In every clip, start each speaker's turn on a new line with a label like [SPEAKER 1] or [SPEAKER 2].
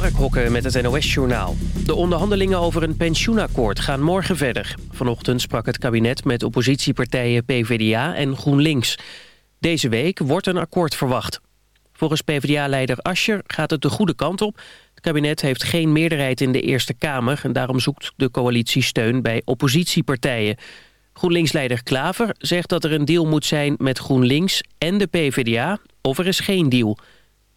[SPEAKER 1] Mark Hokke met het NOS-journaal. De onderhandelingen over een pensioenakkoord gaan morgen verder. Vanochtend sprak het kabinet met oppositiepartijen PvdA en GroenLinks. Deze week wordt een akkoord verwacht. Volgens PvdA-leider Ascher gaat het de goede kant op. Het kabinet heeft geen meerderheid in de Eerste Kamer... en daarom zoekt de coalitie steun bij oppositiepartijen. GroenLinks-leider Klaver zegt dat er een deal moet zijn met GroenLinks en de PvdA... of er is geen deal...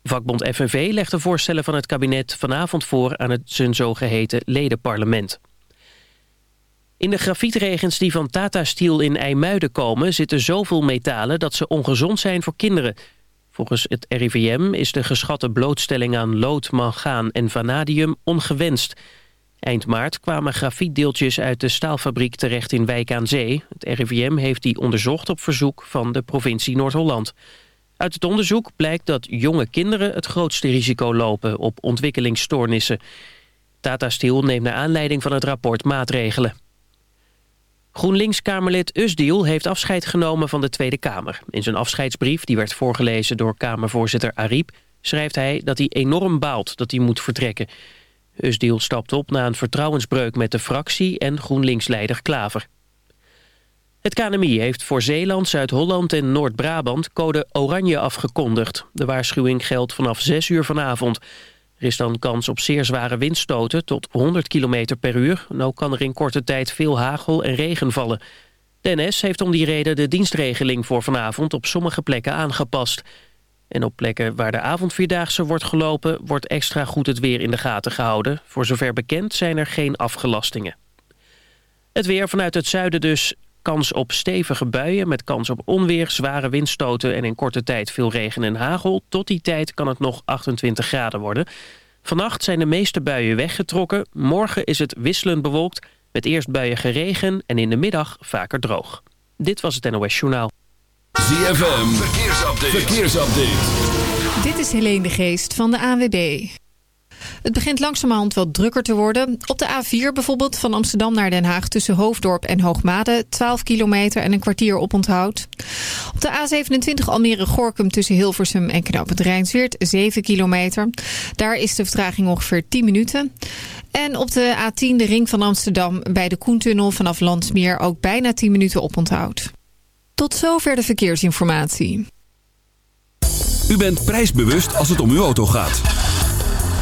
[SPEAKER 1] Vakbond FNV legt de voorstellen van het kabinet vanavond voor aan het zijn zogeheten ledenparlement. In de grafietregens die van Tata Steel in IJmuiden komen... zitten zoveel metalen dat ze ongezond zijn voor kinderen. Volgens het RIVM is de geschatte blootstelling aan lood, mangaan en vanadium ongewenst. Eind maart kwamen grafietdeeltjes uit de staalfabriek terecht in Wijk aan Zee. Het RIVM heeft die onderzocht op verzoek van de provincie Noord-Holland. Uit het onderzoek blijkt dat jonge kinderen het grootste risico lopen op ontwikkelingsstoornissen. Tata Steel neemt naar aanleiding van het rapport maatregelen. GroenLinks-Kamerlid Usdiel heeft afscheid genomen van de Tweede Kamer. In zijn afscheidsbrief, die werd voorgelezen door Kamervoorzitter Ariep... schrijft hij dat hij enorm baalt dat hij moet vertrekken. Usdiel stapt op na een vertrouwensbreuk met de fractie en GroenLinks-leider Klaver. Het KNMI heeft voor Zeeland, Zuid-Holland en Noord-Brabant code oranje afgekondigd. De waarschuwing geldt vanaf 6 uur vanavond. Er is dan kans op zeer zware windstoten tot 100 km per uur. En ook kan er in korte tijd veel hagel en regen vallen. De NS heeft om die reden de dienstregeling voor vanavond op sommige plekken aangepast. En op plekken waar de avondvierdaagse wordt gelopen... wordt extra goed het weer in de gaten gehouden. Voor zover bekend zijn er geen afgelastingen. Het weer vanuit het zuiden dus Kans op stevige buien met kans op onweer, zware windstoten en in korte tijd veel regen en hagel. Tot die tijd kan het nog 28 graden worden. Vannacht zijn de meeste buien weggetrokken. Morgen is het wisselend bewolkt met eerst buien geregen en in de middag vaker droog. Dit was het NOS Journaal.
[SPEAKER 2] ZFM, verkeersupdate. verkeersupdate.
[SPEAKER 3] Dit is Helene de Geest van de ANWB. Het begint langzamerhand wel drukker te worden. Op de A4 bijvoorbeeld van Amsterdam naar Den Haag... tussen Hoofddorp en Hoogmade, 12 kilometer en een kwartier op onthoud. Op de A27 Almere-Gorkum tussen Hilversum en Knoop het Rijnsweert... 7 kilometer. Daar is de vertraging ongeveer 10 minuten. En op de A10 de ring van Amsterdam bij de Koentunnel vanaf Landsmeer... ook bijna 10 minuten op onthoud. Tot zover de verkeersinformatie.
[SPEAKER 2] U bent prijsbewust als het om uw auto gaat.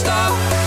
[SPEAKER 4] stop.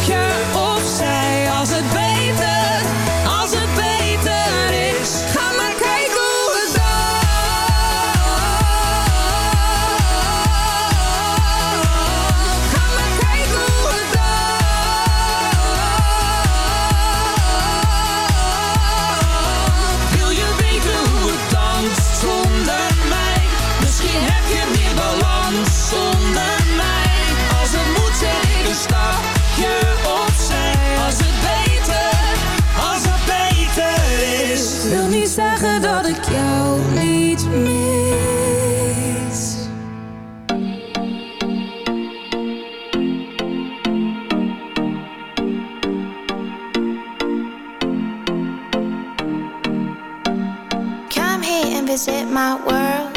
[SPEAKER 4] World.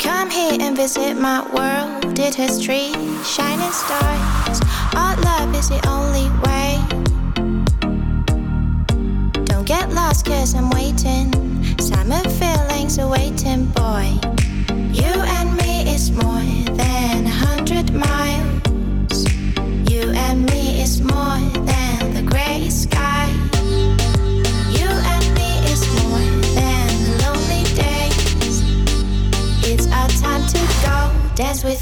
[SPEAKER 4] Come here and visit my world. Did history, shining stars. Our love is the only way. Don't get lost, cause I'm waiting. Summer feelings are waiting, boy.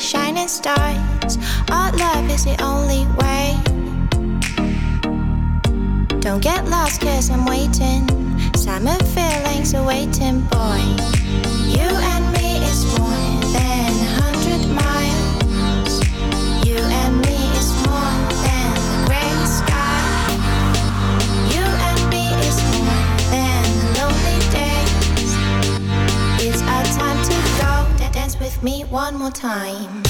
[SPEAKER 4] shining stars. Our love is the only way. Don't get lost, cause I'm waiting. Summer feelings are waiting, boy. With me one more time.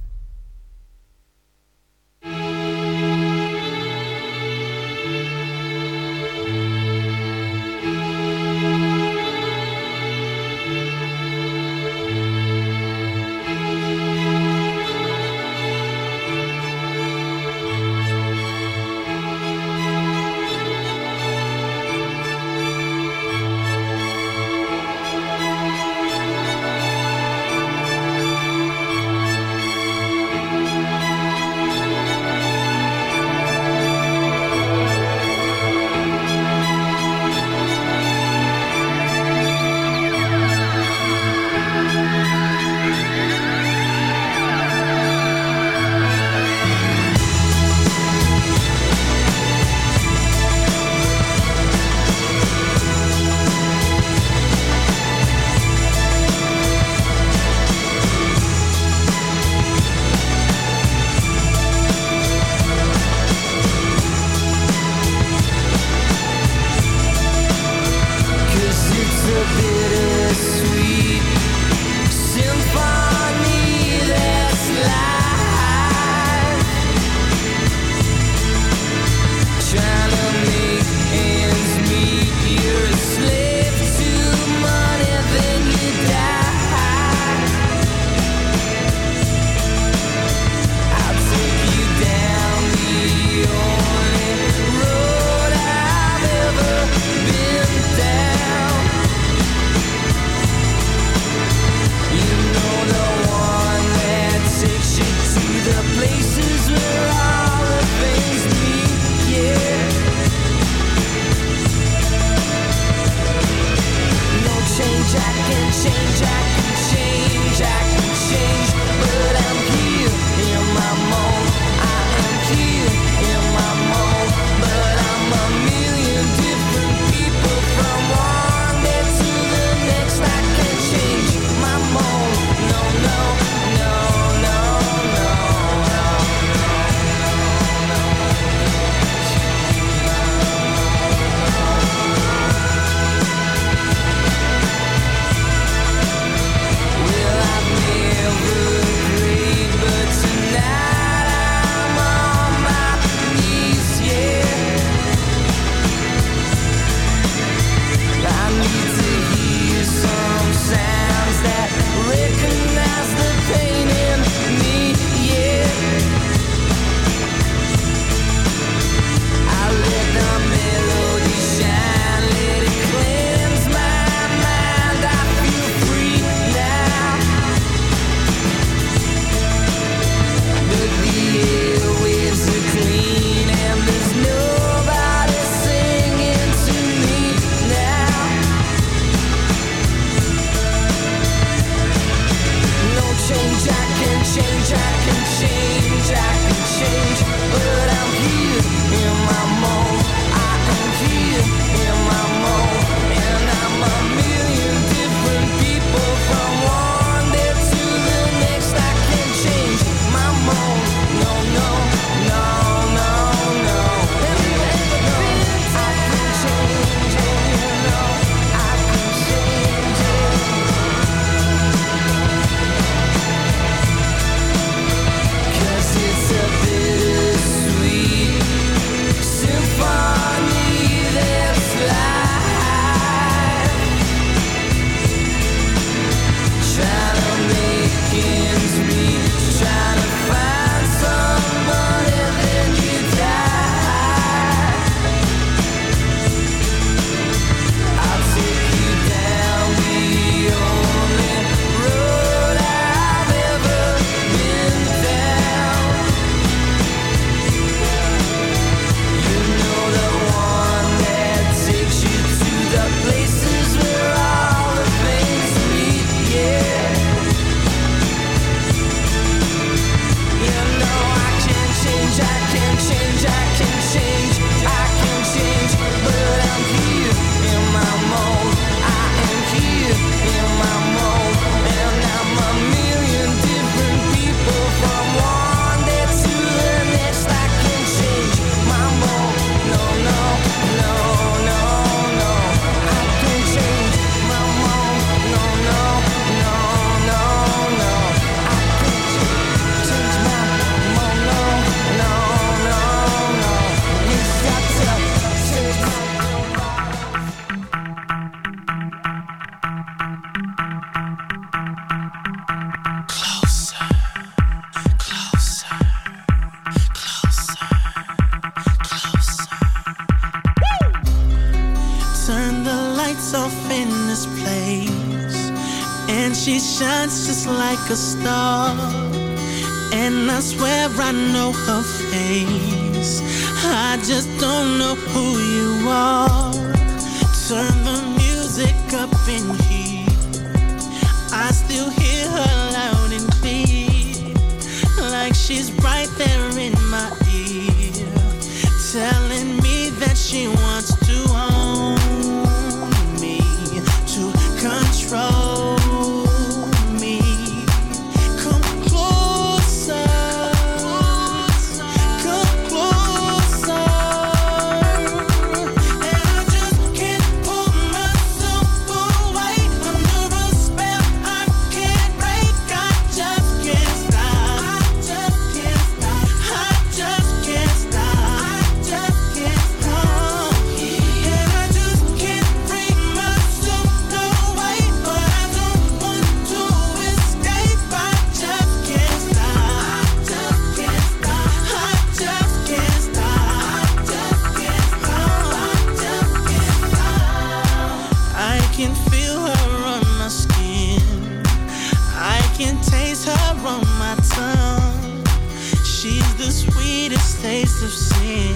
[SPEAKER 5] Taste of sin.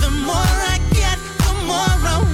[SPEAKER 5] The more I get, the more I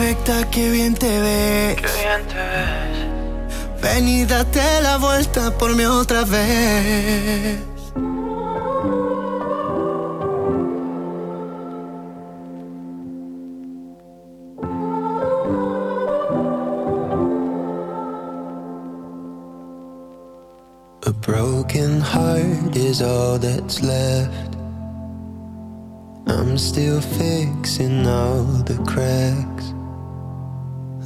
[SPEAKER 6] perfecta que bien te ves. Que bien te ves.
[SPEAKER 5] Ven y date la vuelta por mí otra vez.
[SPEAKER 7] A broken heart is all that's left. I'm still fixing all the cracks.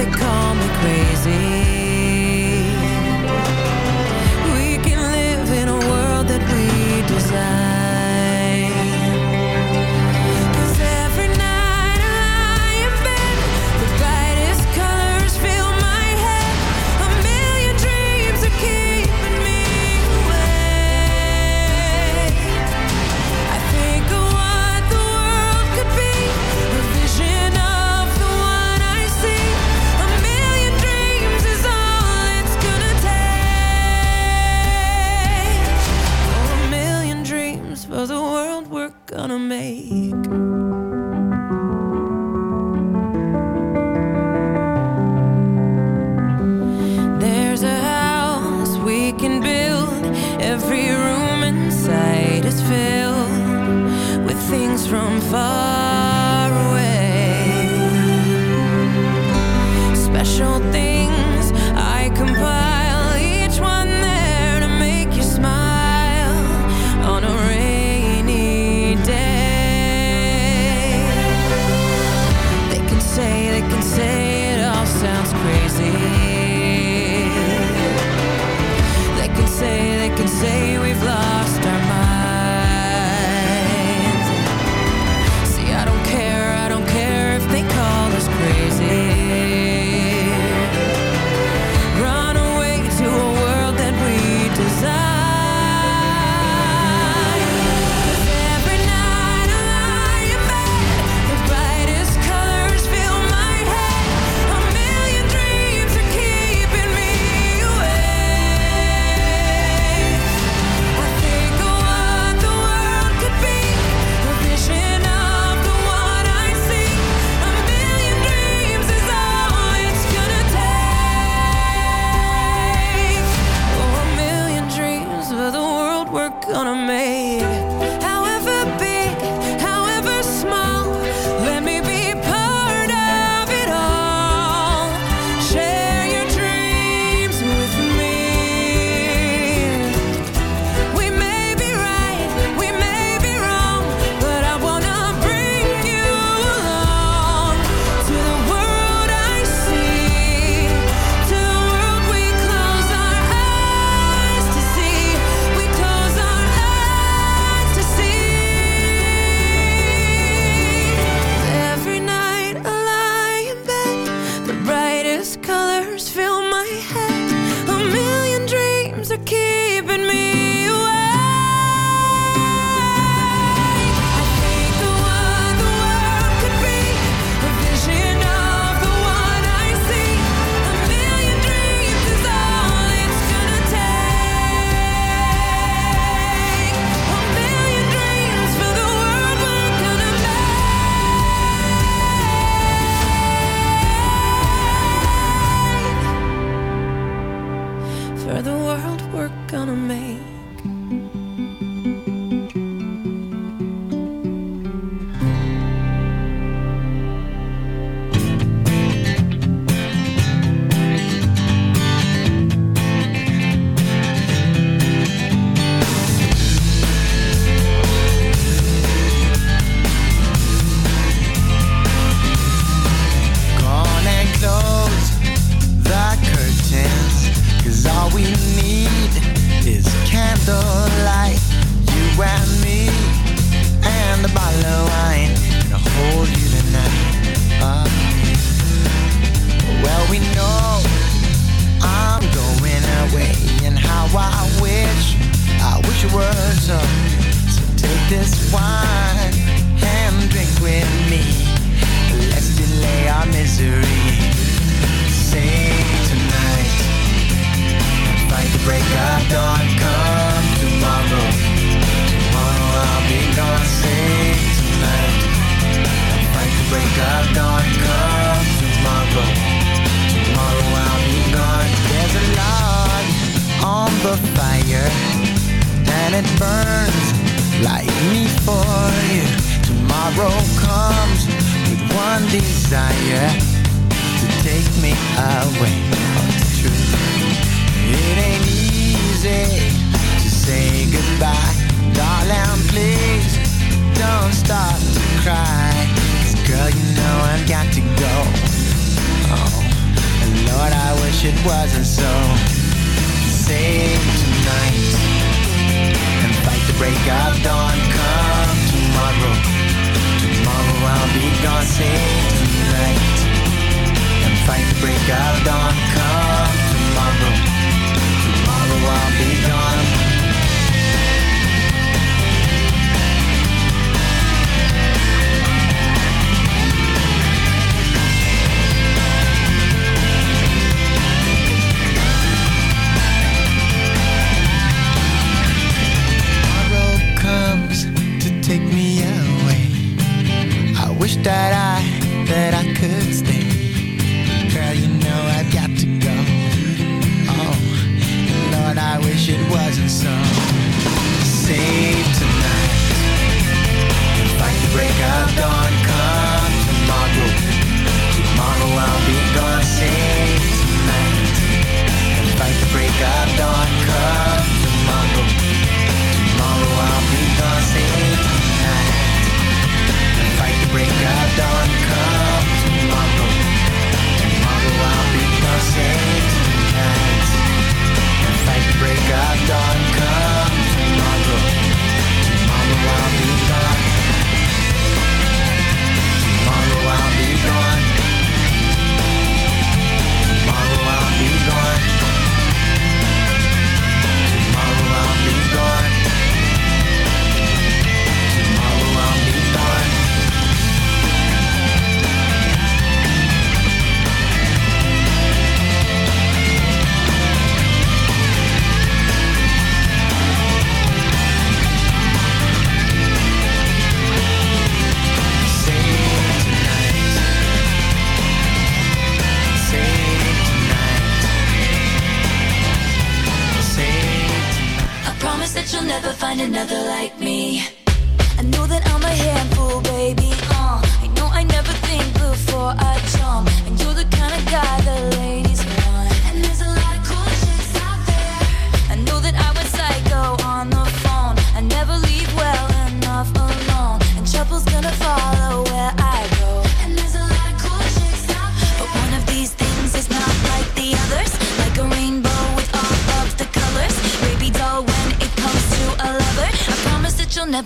[SPEAKER 8] they call me crazy. wanna make.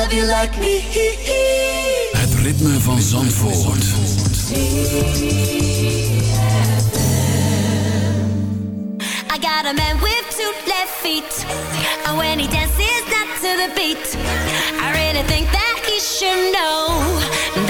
[SPEAKER 9] love you like me.
[SPEAKER 2] Het ritme van Zandvoort.
[SPEAKER 10] I got a man with two left feet. And when he dances not to the beat. I really think that he should know.